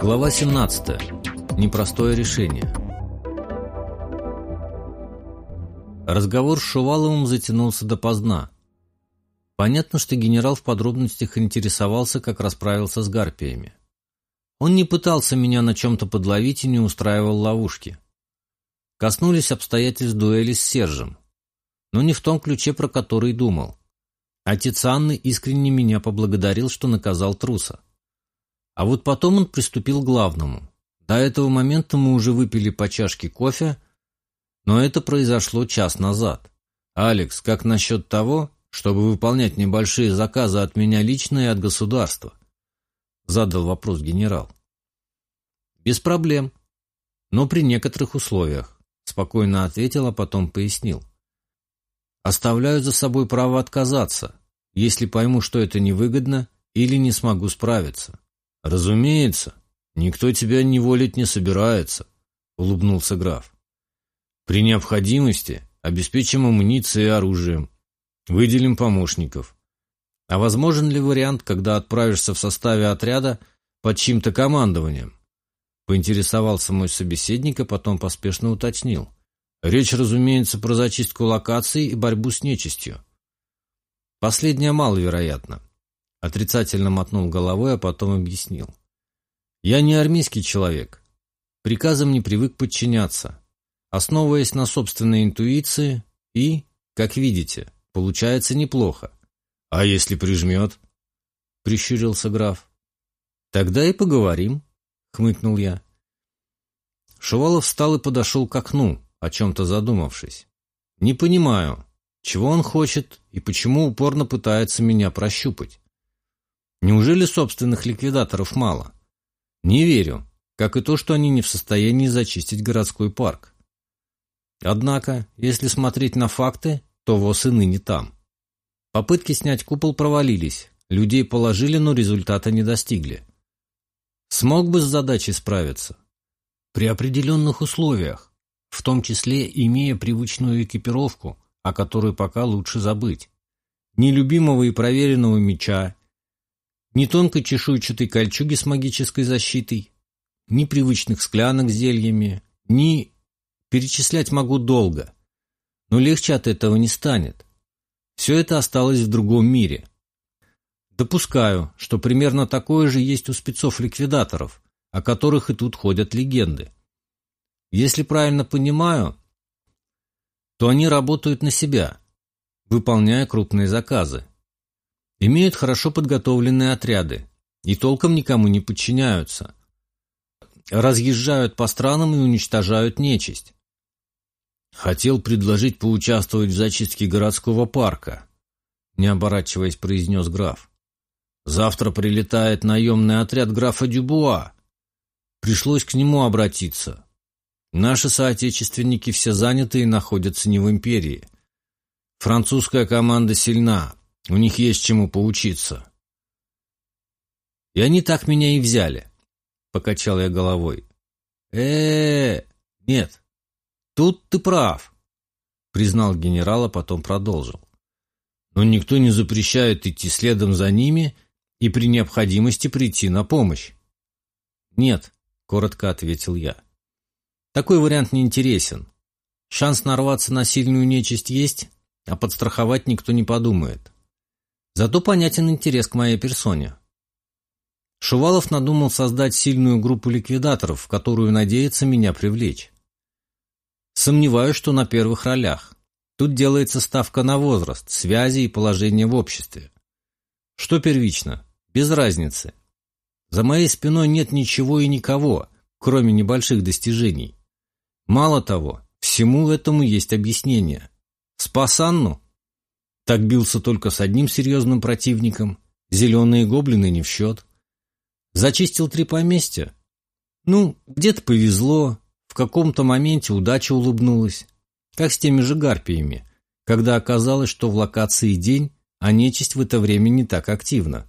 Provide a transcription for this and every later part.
Глава 17. Непростое решение. Разговор с Шуваловым затянулся допоздна. Понятно, что генерал в подробностях интересовался, как расправился с гарпиями. Он не пытался меня на чем-то подловить и не устраивал ловушки. Коснулись обстоятельств дуэли с Сержем, но не в том ключе, про который думал. Отец Анны искренне меня поблагодарил, что наказал труса. А вот потом он приступил к главному. До этого момента мы уже выпили по чашке кофе, но это произошло час назад. «Алекс, как насчет того, чтобы выполнять небольшие заказы от меня лично и от государства?» Задал вопрос генерал. «Без проблем, но при некоторых условиях», спокойно ответил, а потом пояснил. «Оставляю за собой право отказаться, если пойму, что это невыгодно или не смогу справиться. Разумеется, никто тебя неволить не собирается, улыбнулся граф. При необходимости обеспечим амуницией и оружием, выделим помощников. А возможен ли вариант, когда отправишься в составе отряда под чьим-то командованием? Поинтересовался мой собеседник, а потом поспешно уточнил. Речь, разумеется, про зачистку локаций и борьбу с нечистью. Последнее маловероятно. Отрицательно мотнул головой, а потом объяснил. Я не армейский человек. Приказам не привык подчиняться. Основываясь на собственной интуиции и, как видите, получается неплохо. А если прижмет? Прищурился граф. Тогда и поговорим, хмыкнул я. Шувалов встал и подошел к окну, о чем-то задумавшись. Не понимаю, чего он хочет и почему упорно пытается меня прощупать. Неужели собственных ликвидаторов мало? Не верю, как и то, что они не в состоянии зачистить городской парк. Однако, если смотреть на факты, то ВОЗ и ныне там. Попытки снять купол провалились, людей положили, но результата не достигли. Смог бы с задачей справиться? При определенных условиях, в том числе имея привычную экипировку, о которой пока лучше забыть. Ни любимого и проверенного меча, ни тонкой чешуйчатой кольчуги с магической защитой, ни привычных склянок с зельями, ни... Перечислять могу долго, но легче от этого не станет. Все это осталось в другом мире. Допускаю, что примерно такое же есть у спецов-ликвидаторов, о которых и тут ходят легенды. Если правильно понимаю, то они работают на себя, выполняя крупные заказы. Имеют хорошо подготовленные отряды и толком никому не подчиняются. Разъезжают по странам и уничтожают нечисть. Хотел предложить поучаствовать в зачистке городского парка, не оборачиваясь, произнес граф. Завтра прилетает наемный отряд графа Дюбуа. Пришлось к нему обратиться. Наши соотечественники все заняты и находятся не в империи. Французская команда сильна, у них есть чему поучиться. И они так меня и взяли, покачал я головой. э, -э нет, тут ты прав, признал генерал, а потом продолжил. Но никто не запрещает идти следом за ними и при необходимости прийти на помощь. Нет, коротко ответил я. Такой вариант не интересен. Шанс нарваться на сильную нечисть есть, а подстраховать никто не подумает. Зато понятен интерес к моей персоне. Шувалов надумал создать сильную группу ликвидаторов, в которую надеется меня привлечь. Сомневаюсь, что на первых ролях. Тут делается ставка на возраст, связи и положение в обществе. Что первично? Без разницы. За моей спиной нет ничего и никого, кроме небольших достижений. Мало того, всему этому есть объяснение. Спас Анну? Так бился только с одним серьезным противником. Зеленые гоблины не в счет. Зачистил три поместья? Ну, где-то повезло, в каком-то моменте удача улыбнулась. Как с теми же гарпиями, когда оказалось, что в локации день, а нечисть в это время не так активна.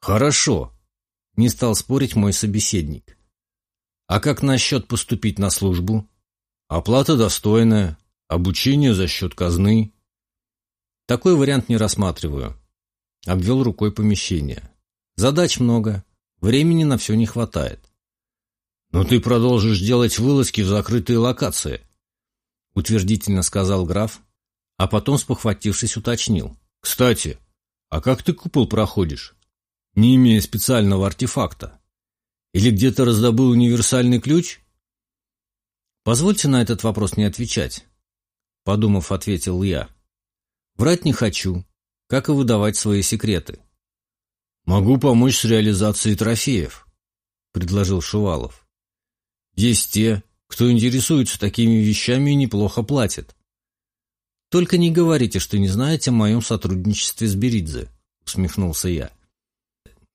«Хорошо», — не стал спорить мой собеседник. А как насчет поступить на службу? Оплата достойная, обучение за счет казны. Такой вариант не рассматриваю. Обвел рукой помещение. Задач много. Времени на все не хватает. «Но ты продолжишь делать вылазки в закрытые локации», — утвердительно сказал граф, а потом, спохватившись, уточнил. «Кстати, а как ты купол проходишь, не имея специального артефакта? Или где-то раздобыл универсальный ключ?» «Позвольте на этот вопрос не отвечать», — подумав, ответил я. «Врать не хочу, как и выдавать свои секреты». «Могу помочь с реализацией трофеев», — предложил Шувалов. Есть те, кто интересуется такими вещами и неплохо платит. Только не говорите, что не знаете о моем сотрудничестве с Беридзе, усмехнулся я.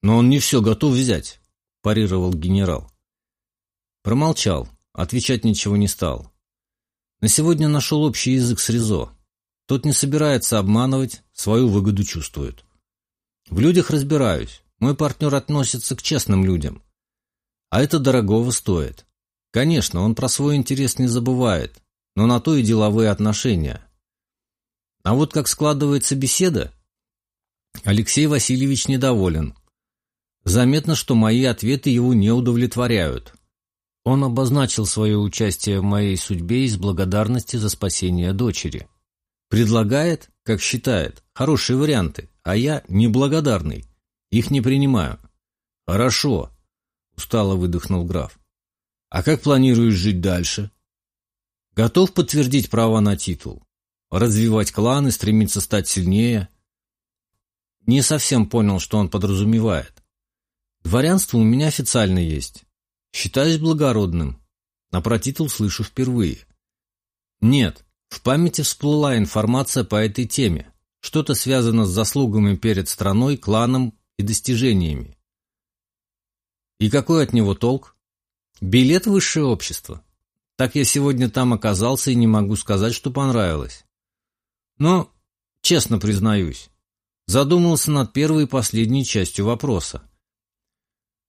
Но он не все готов взять, парировал генерал. Промолчал, отвечать ничего не стал. На сегодня нашел общий язык с Ризо. Тот не собирается обманывать, свою выгоду чувствует. В людях разбираюсь. Мой партнер относится к честным людям. А это дорогого стоит. Конечно, он про свой интерес не забывает, но на то и деловые отношения. А вот как складывается беседа, Алексей Васильевич недоволен. Заметно, что мои ответы его не удовлетворяют. Он обозначил свое участие в моей судьбе из благодарности за спасение дочери. Предлагает, как считает, хорошие варианты, а я неблагодарный. Их не принимаю. Хорошо, устало выдохнул граф. А как планируешь жить дальше? Готов подтвердить право на титул? Развивать кланы, стремиться стать сильнее? Не совсем понял, что он подразумевает. Дворянство у меня официально есть. Считаюсь благородным. А про титул слышу впервые. Нет, в памяти всплыла информация по этой теме. Что-то связано с заслугами перед страной, кланом и достижениями. И какой от него толк? Билет в высшее общество. Так я сегодня там оказался и не могу сказать, что понравилось. Но, честно признаюсь, задумался над первой и последней частью вопроса.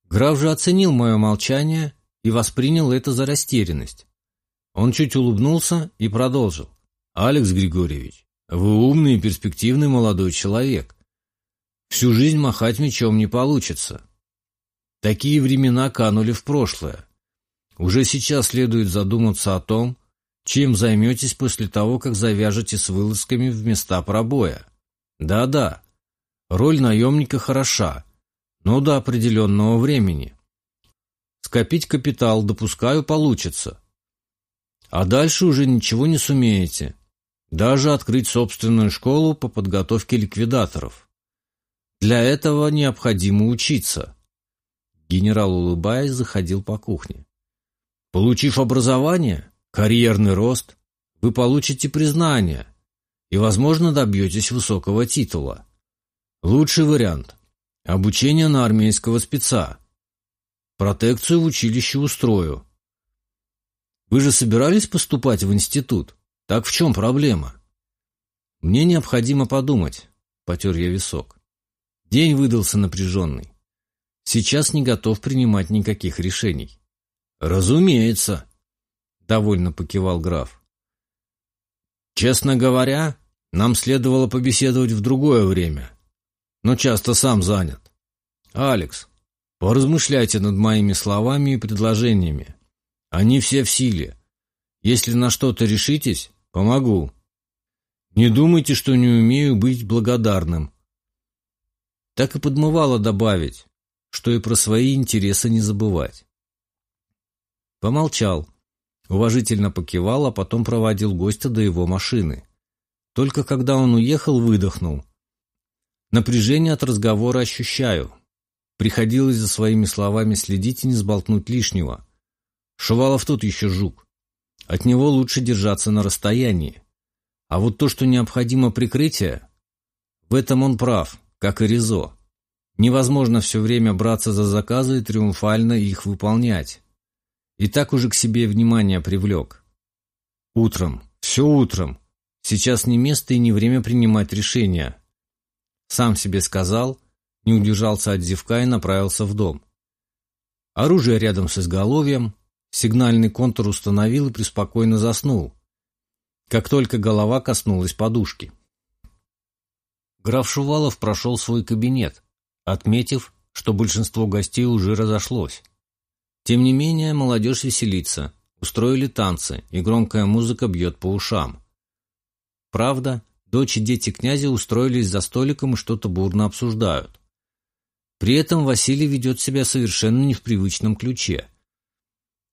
Граф же оценил мое молчание и воспринял это за растерянность. Он чуть улыбнулся и продолжил. «Алекс Григорьевич, вы умный и перспективный молодой человек. Всю жизнь махать мечом не получится. Такие времена канули в прошлое. Уже сейчас следует задуматься о том, чем займетесь после того, как завяжете с вылазками в места пробоя. Да-да, роль наемника хороша, но до определенного времени. Скопить капитал, допускаю, получится. А дальше уже ничего не сумеете. Даже открыть собственную школу по подготовке ликвидаторов. Для этого необходимо учиться. Генерал, улыбаясь, заходил по кухне. Получив образование, карьерный рост, вы получите признание и, возможно, добьетесь высокого титула. Лучший вариант – обучение на армейского спеца. Протекцию в училище устрою. Вы же собирались поступать в институт? Так в чем проблема? Мне необходимо подумать, потер я висок. День выдался напряженный. Сейчас не готов принимать никаких решений. «Разумеется», — довольно покивал граф. «Честно говоря, нам следовало побеседовать в другое время, но часто сам занят. Алекс, поразмышляйте над моими словами и предложениями. Они все в силе. Если на что-то решитесь, помогу. Не думайте, что не умею быть благодарным». Так и подмывало добавить, что и про свои интересы не забывать. Помолчал, уважительно покивал, а потом проводил гостя до его машины. Только когда он уехал, выдохнул. Напряжение от разговора ощущаю. Приходилось за своими словами следить и не сболтнуть лишнего. Шувалов тут еще жук. От него лучше держаться на расстоянии. А вот то, что необходимо прикрытие, в этом он прав, как и Ризо. Невозможно все время браться за заказы и триумфально их выполнять. И так уже к себе внимание привлек. Утром, все утром. Сейчас не место и не время принимать решения. Сам себе сказал, не удержался от зевка и направился в дом. Оружие рядом с изголовьем, сигнальный контур установил и преспокойно заснул, как только голова коснулась подушки. Граф Шувалов прошел свой кабинет, отметив, что большинство гостей уже разошлось. Тем не менее, молодежь веселится, устроили танцы, и громкая музыка бьет по ушам. Правда, дочь и дети князя устроились за столиком и что-то бурно обсуждают. При этом Василий ведет себя совершенно не в привычном ключе.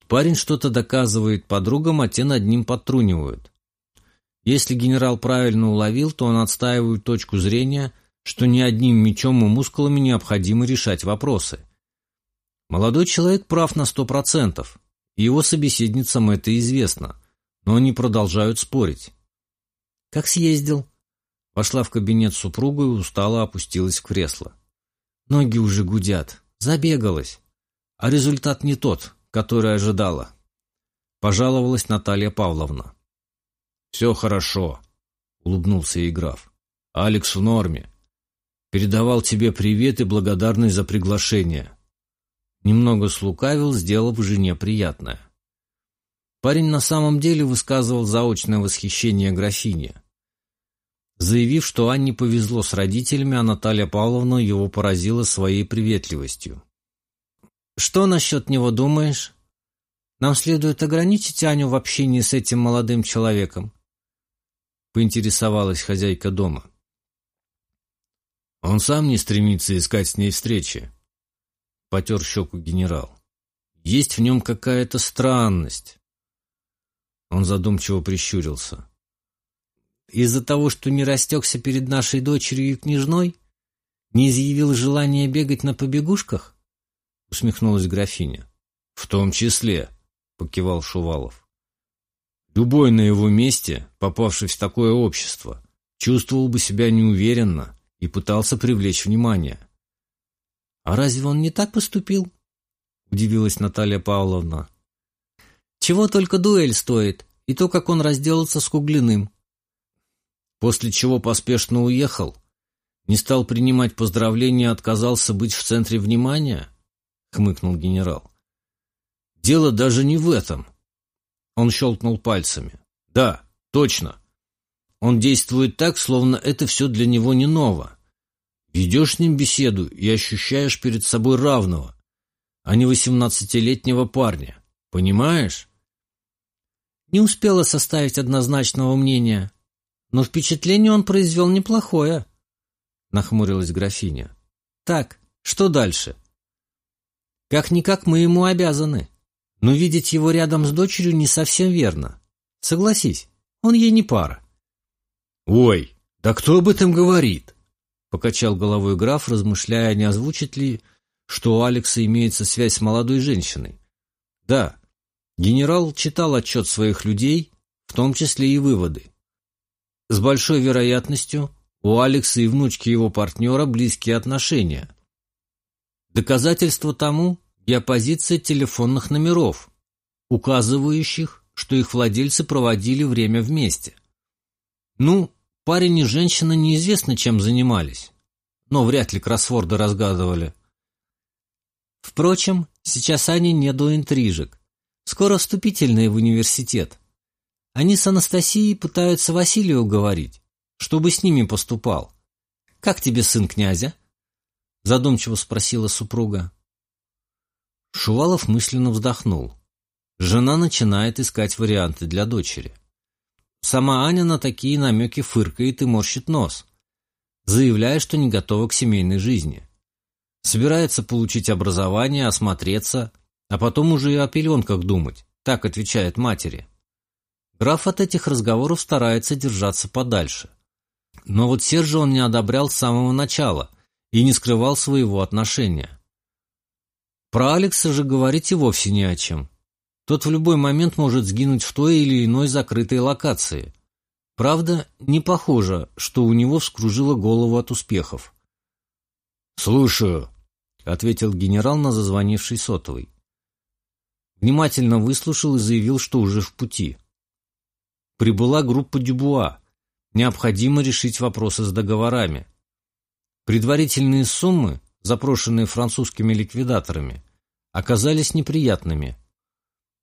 Парень что-то доказывает подругам, а те над ним подтрунивают. Если генерал правильно уловил, то он отстаивает точку зрения, что ни одним мечом и мускулами необходимо решать вопросы – Молодой человек прав на сто процентов, и его собеседницам это известно, но они продолжают спорить. «Как съездил?» Вошла в кабинет супруга и устало опустилась в кресло. Ноги уже гудят, забегалась, а результат не тот, который ожидала. Пожаловалась Наталья Павловна. «Все хорошо», — улыбнулся ей граф. «Алекс в норме. Передавал тебе привет и благодарность за приглашение. Немного слукавил, сделав жене приятное. Парень на самом деле высказывал заочное восхищение графине. Заявив, что Анне повезло с родителями, а Наталья Павловна его поразила своей приветливостью. «Что насчет него думаешь? Нам следует ограничить Аню в общении с этим молодым человеком?» поинтересовалась хозяйка дома. «Он сам не стремится искать с ней встречи», — потер щеку генерал. «Есть в нем какая-то странность». Он задумчиво прищурился. «Из-за того, что не растекся перед нашей дочерью и княжной? Не изъявил желания бегать на побегушках?» — усмехнулась графиня. «В том числе», — покивал Шувалов. «Любой на его месте, попавший в такое общество, чувствовал бы себя неуверенно и пытался привлечь внимание. «А разве он не так поступил?» — удивилась Наталья Павловна. «Чего только дуэль стоит, и то, как он разделался с Куглиным». После чего поспешно уехал, не стал принимать поздравления, отказался быть в центре внимания, — хмыкнул генерал. «Дело даже не в этом». Он щелкнул пальцами. «Да, точно. Он действует так, словно это все для него не ново. Ведешь с ним беседу и ощущаешь перед собой равного, а не восемнадцатилетнего парня. Понимаешь? Не успела составить однозначного мнения, но впечатление он произвел неплохое, нахмурилась графиня. Так, что дальше? Как-никак мы ему обязаны, но видеть его рядом с дочерью не совсем верно. Согласись, он ей не пара. Ой, да кто об этом говорит? Покачал головой граф, размышляя, не озвучит ли, что у Алекса имеется связь с молодой женщиной. Да, генерал читал отчет своих людей, в том числе и выводы. С большой вероятностью у Алекса и внучки его партнера близкие отношения. Доказательство тому – геопозиция телефонных номеров, указывающих, что их владельцы проводили время вместе. Ну, Парень и женщина неизвестно, чем занимались, но вряд ли кроссворды разгадывали. Впрочем, сейчас они не до интрижек. Скоро вступительные в университет. Они с Анастасией пытаются Василия уговорить, чтобы с ними поступал. «Как тебе сын князя?» Задумчиво спросила супруга. Шувалов мысленно вздохнул. Жена начинает искать варианты для дочери. Сама Аня на такие намеки фыркает и морщит нос, заявляя, что не готова к семейной жизни. Собирается получить образование, осмотреться, а потом уже и о пеленках думать, так отвечает матери. Граф от этих разговоров старается держаться подальше. Но вот Сержа он не одобрял с самого начала и не скрывал своего отношения. Про Алекса же говорить и вовсе не о чем. Тот в любой момент может сгинуть в той или иной закрытой локации. Правда, не похоже, что у него вскружило голову от успехов. «Слушаю», — ответил генерал на зазвонивший сотовый. Внимательно выслушал и заявил, что уже в пути. Прибыла группа Дюбуа. Необходимо решить вопросы с договорами. Предварительные суммы, запрошенные французскими ликвидаторами, оказались неприятными —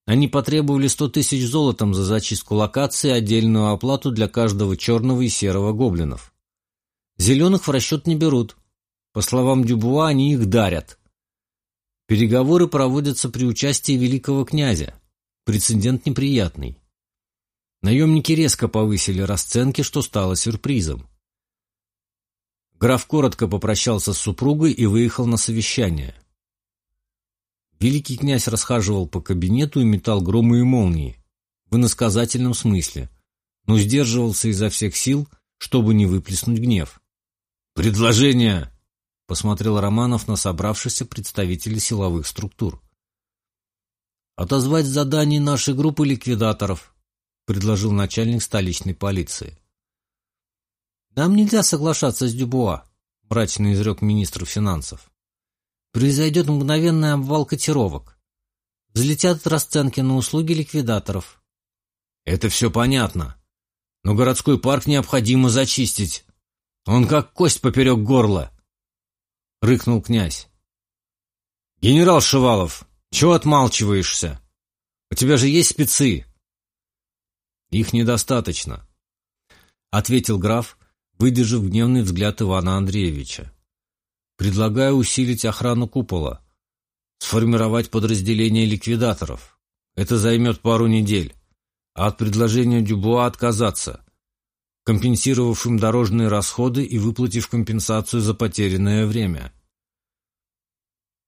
они потребовали 100 тысяч золотом за зачистку локации и отдельную оплату для каждого черного и серого гоблинов. Зеленых в расчет не берут. По словам Дюбуа, они их дарят. Переговоры проводятся при участии великого князя. Прецедент неприятный. Наемники резко повысили расценки, что стало сюрпризом. Граф коротко попрощался с супругой и выехал на совещание. Великий князь расхаживал по кабинету и метал громы и молнии, в иносказательном смысле, но сдерживался изо всех сил, чтобы не выплеснуть гнев. «Предложение!» — посмотрел Романов на собравшихся представителей силовых структур. «Отозвать задание нашей группы ликвидаторов», — предложил начальник столичной полиции. «Нам нельзя соглашаться с Дюбуа», — мрачно изрек министр финансов произойдет мгновенный обвал котировок. Взлетят расценки на услуги ликвидаторов. Это все понятно. Но городской парк необходимо зачистить. Он как кость поперек горла. Рыкнул князь. Генерал Шивалов, чего отмалчиваешься? У тебя же есть спецы. Их недостаточно, ответил граф, выдержав гневный взгляд Ивана Андреевича. Предлагаю усилить охрану купола, сформировать подразделение ликвидаторов. Это займет пару недель. А от предложения Дюбуа отказаться, компенсировав им дорожные расходы и выплатив компенсацию за потерянное время.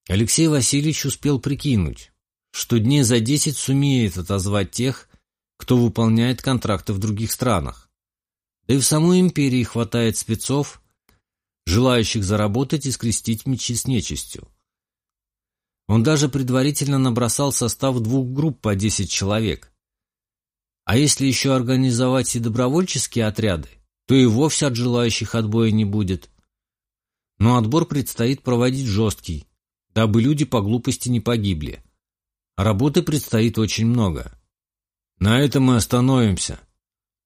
Алексей Васильевич успел прикинуть, что дней за десять сумеет отозвать тех, кто выполняет контракты в других странах. Да и в самой империи хватает спецов, желающих заработать и скрестить мечи с нечистью. Он даже предварительно набросал состав двух групп по 10 человек. А если еще организовать и добровольческие отряды, то и вовсе от желающих отбоя не будет. Но отбор предстоит проводить жесткий, дабы люди по глупости не погибли. Работы предстоит очень много. На этом мы остановимся,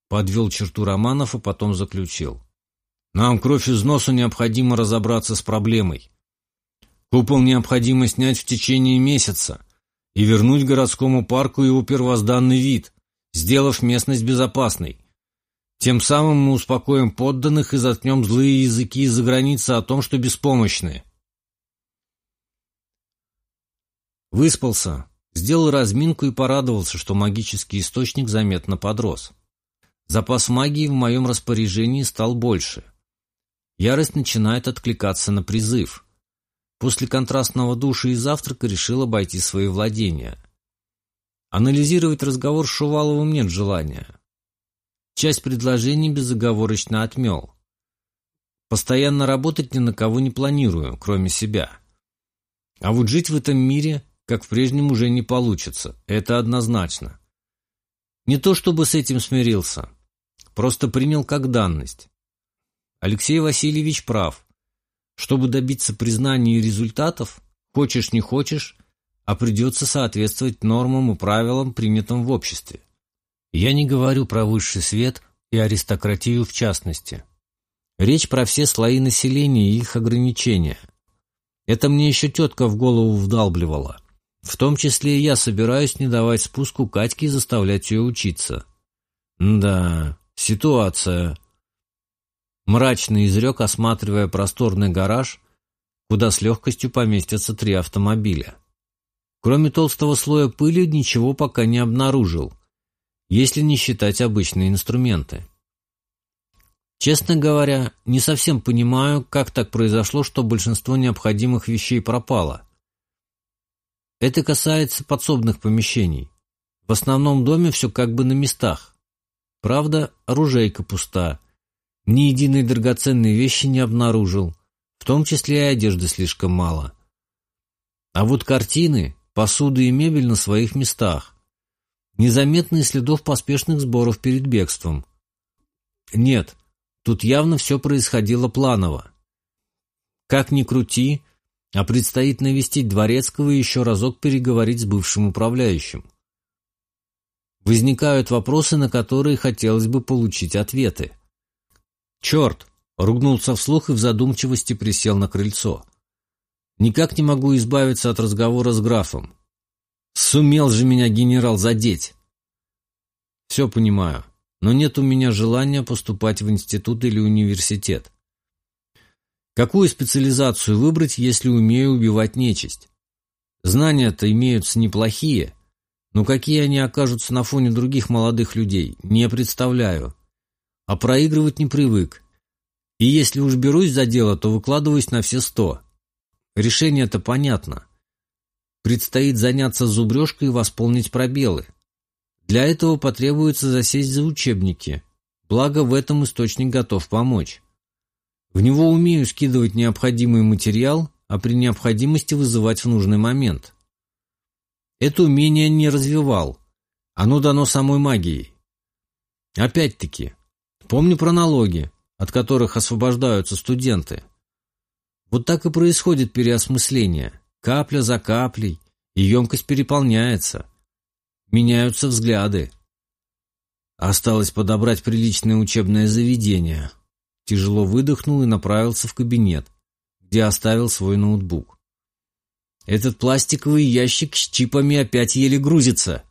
подвел черту Романов, и потом заключил. Нам кровь из носу необходимо разобраться с проблемой. Купол необходимо снять в течение месяца и вернуть городскому парку его первозданный вид, сделав местность безопасной. Тем самым мы успокоим подданных и заткнем злые языки из-за границы о том, что беспомощны. Выспался, сделал разминку и порадовался, что магический источник заметно подрос. Запас магии в моем распоряжении стал больше — Ярость начинает откликаться на призыв. После контрастного душа и завтрака решил обойти свои владения. Анализировать разговор с Шуваловым нет желания. Часть предложений безоговорочно отмел. Постоянно работать ни на кого не планирую, кроме себя. А вот жить в этом мире, как в прежнем, уже не получится. Это однозначно. Не то чтобы с этим смирился. Просто принял как данность. Алексей Васильевич прав. Чтобы добиться признания и результатов, хочешь не хочешь, а придется соответствовать нормам и правилам, принятым в обществе. Я не говорю про высший свет и аристократию в частности. Речь про все слои населения и их ограничения. Это мне еще тетка в голову вдалбливала. В том числе и я собираюсь не давать спуску Катьке и заставлять ее учиться. Да, ситуация мрачно изрек, осматривая просторный гараж, куда с легкостью поместятся три автомобиля. Кроме толстого слоя пыли ничего пока не обнаружил, если не считать обычные инструменты. Честно говоря, не совсем понимаю, как так произошло, что большинство необходимых вещей пропало. Это касается подсобных помещений. В основном доме все как бы на местах. Правда, оружейка пуста, ни единой драгоценной вещи не обнаружил, в том числе и одежды слишком мало. А вот картины, посуда и мебель на своих местах. Незаметные следов поспешных сборов перед бегством. Нет, тут явно все происходило планово. Как ни крути, а предстоит навестить Дворецкого и еще разок переговорить с бывшим управляющим. Возникают вопросы, на которые хотелось бы получить ответы. «Черт!» — ругнулся вслух и в задумчивости присел на крыльцо. «Никак не могу избавиться от разговора с графом. Сумел же меня генерал задеть!» «Все понимаю, но нет у меня желания поступать в институт или университет. Какую специализацию выбрать, если умею убивать нечисть? Знания-то имеются неплохие, но какие они окажутся на фоне других молодых людей, не представляю. А проигрывать не привык. И если уж берусь за дело, то выкладываюсь на все сто. Решение-то понятно. Предстоит заняться зубрежкой и восполнить пробелы. Для этого потребуется засесть за учебники. Благо, в этом источник готов помочь. В него умею скидывать необходимый материал, а при необходимости вызывать в нужный момент. Это умение не развивал. Оно дано самой магией. Опять-таки, помню про налоги, от которых освобождаются студенты. Вот так и происходит переосмысление. Капля за каплей, и емкость переполняется. Меняются взгляды. Осталось подобрать приличное учебное заведение. Тяжело выдохнул и направился в кабинет, где оставил свой ноутбук. Этот пластиковый ящик с чипами опять еле грузится.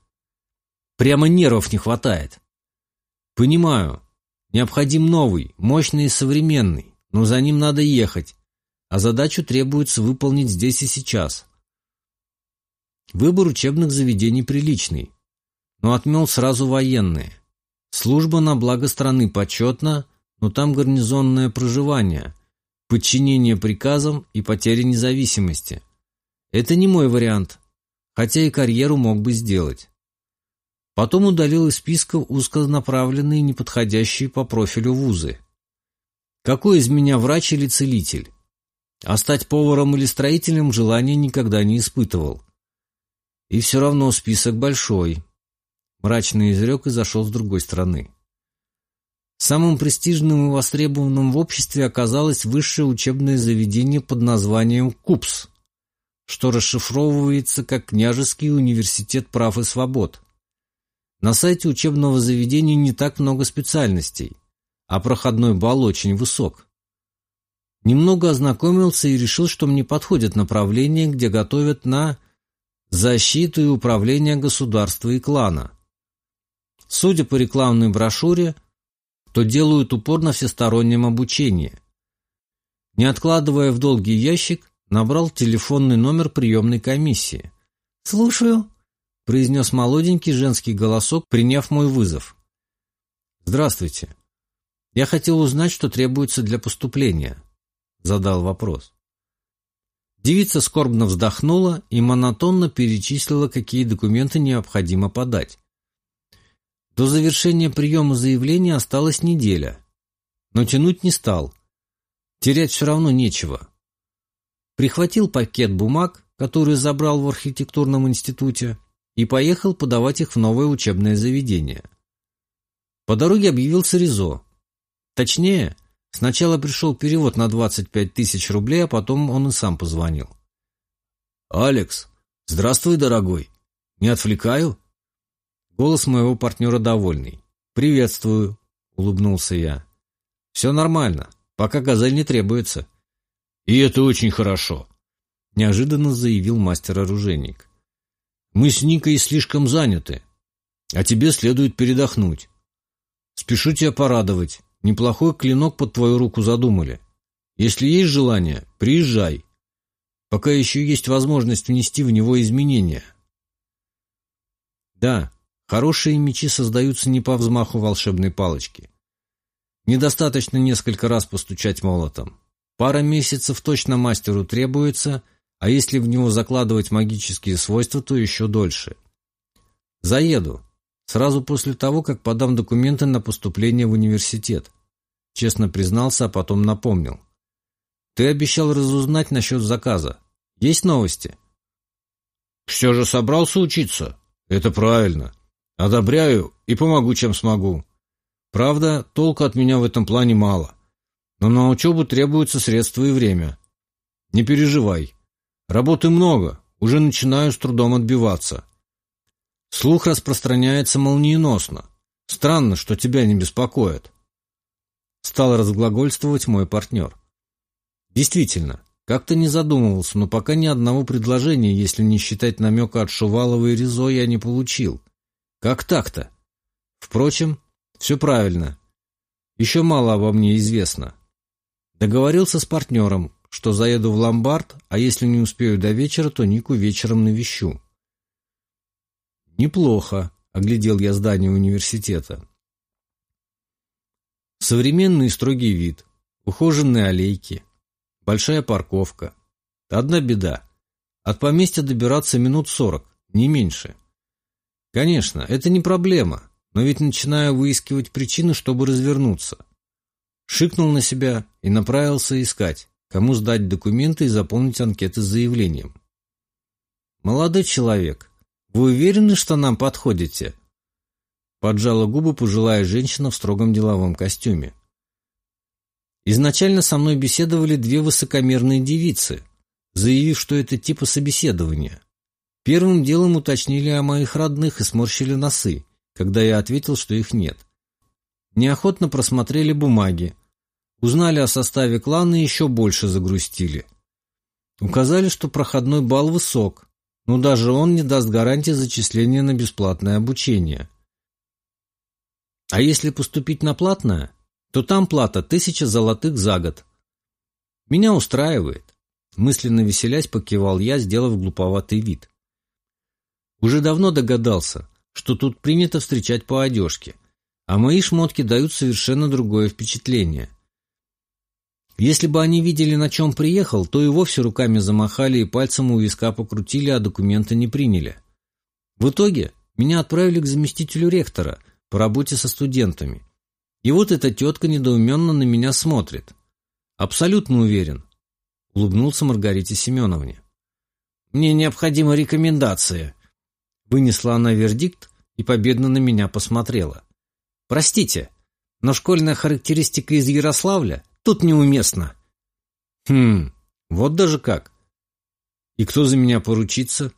Прямо нервов не хватает. Понимаю, необходим новый, мощный и современный, но за ним надо ехать, а задачу требуется выполнить здесь и сейчас. Выбор учебных заведений приличный, но отмел сразу военные. Служба на благо страны почетна, но там гарнизонное проживание, подчинение приказам и потеря независимости. Это не мой вариант, хотя и карьеру мог бы сделать. Потом удалил из списка узконаправленные, неподходящие по профилю вузы. Какой из меня врач или целитель? А стать поваром или строителем желания никогда не испытывал. И все равно список большой. Мрачно изрек и зашел с другой стороны. Самым престижным и востребованным в обществе оказалось высшее учебное заведение под названием КУПС, что расшифровывается как Княжеский университет прав и свобод. На сайте учебного заведения не так много специальностей, а проходной балл очень высок. Немного ознакомился и решил, что мне подходит направление, где готовят на защиту и управление государства и клана. Судя по рекламной брошюре, то делают упор на всестороннем обучении. Не откладывая в долгий ящик, набрал телефонный номер приемной комиссии. «Слушаю», — произнес молоденький женский голосок, приняв мой вызов. «Здравствуйте. Я хотел узнать, что требуется для поступления», — задал вопрос. Девица скорбно вздохнула и монотонно перечислила, какие документы необходимо подать. До завершения приема заявления осталась неделя, но тянуть не стал. Терять все равно нечего. Прихватил пакет бумаг, который забрал в архитектурном институте, и поехал подавать их в новое учебное заведение. По дороге объявился Ризо. Точнее, Сначала пришел перевод на 25 тысяч рублей, а потом он и сам позвонил. «Алекс, здравствуй, дорогой. Не отвлекаю?» Голос моего партнера довольный. «Приветствую», — улыбнулся я. «Все нормально, пока газель не требуется». «И это очень хорошо», — неожиданно заявил мастер-оружейник. «Мы с Никой слишком заняты, а тебе следует передохнуть. Спешу тебя порадовать. Неплохой клинок под твою руку задумали. Если есть желание, приезжай. Пока еще есть возможность внести в него изменения. Да, хорошие мечи создаются не по взмаху волшебной палочки. Недостаточно несколько раз постучать молотом. Пара месяцев точно мастеру требуется, а если в него закладывать магические свойства, то еще дольше. Заеду. Сразу после того, как подам документы на поступление в университет. Честно признался, а потом напомнил. Ты обещал разузнать насчет заказа. Есть новости? Все же собрался учиться. Это правильно. Одобряю и помогу, чем смогу. Правда, толку от меня в этом плане мало. Но на учебу требуются средства и время. Не переживай. Работы много, уже начинаю с трудом отбиваться. Слух распространяется молниеносно. Странно, что тебя не беспокоит. Стал разглагольствовать мой партнер. Действительно, как-то не задумывался, но пока ни одного предложения, если не считать намека от Шувалова и Ризо, я не получил. Как так-то? Впрочем, все правильно. Еще мало обо мне известно. Договорился с партнером, что заеду в ломбард, а если не успею до вечера, то Нику вечером навещу. Неплохо, оглядел я здание университета. Современный строгий вид, ухоженные аллейки, большая парковка. Одна беда. От поместья добираться минут сорок, не меньше. Конечно, это не проблема, но ведь начинаю выискивать причины, чтобы развернуться. Шикнул на себя и направился искать, кому сдать документы и заполнить анкеты с заявлением. «Молодой человек, вы уверены, что нам подходите?» Поджала губы пожилая женщина в строгом деловом костюме. Изначально со мной беседовали две высокомерные девицы, заявив, что это типа собеседования. Первым делом уточнили о моих родных и сморщили носы, когда я ответил, что их нет. Неохотно просмотрели бумаги, узнали о составе клана и еще больше загрустили. Указали, что проходной балл высок, но даже он не даст гарантии зачисления на бесплатное обучение. А если поступить на платное, то там плата тысяча золотых за год. Меня устраивает. Мысленно веселясь, покивал я, сделав глуповатый вид. Уже давно догадался, что тут принято встречать по одежке, а мои шмотки дают совершенно другое впечатление. Если бы они видели, на чем приехал, то и вовсе руками замахали и пальцем у виска покрутили, а документы не приняли. В итоге меня отправили к заместителю ректора по работе со студентами. И вот эта тетка недоуменно на меня смотрит. Абсолютно уверен, улыбнулся Маргарите Семеновне. «Мне необходима рекомендация», — вынесла она вердикт и победно на меня посмотрела. «Простите, но школьная характеристика из Ярославля тут неуместна». «Хм, вот даже как. И кто за меня поручится?»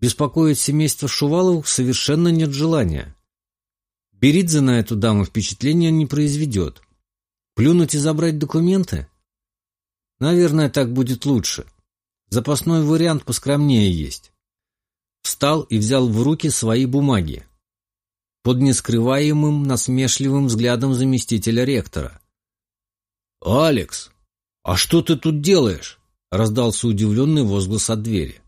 Беспокоить семейство Шуваловых совершенно нет желания. Беридзе на эту даму впечатления не произведет. Плюнуть и забрать документы? Наверное, так будет лучше. Запасной вариант поскромнее есть. Встал и взял в руки свои бумаги. Под нескрываемым насмешливым взглядом заместителя ректора. «Алекс, а что ты тут делаешь?» раздался удивленный возглас от двери.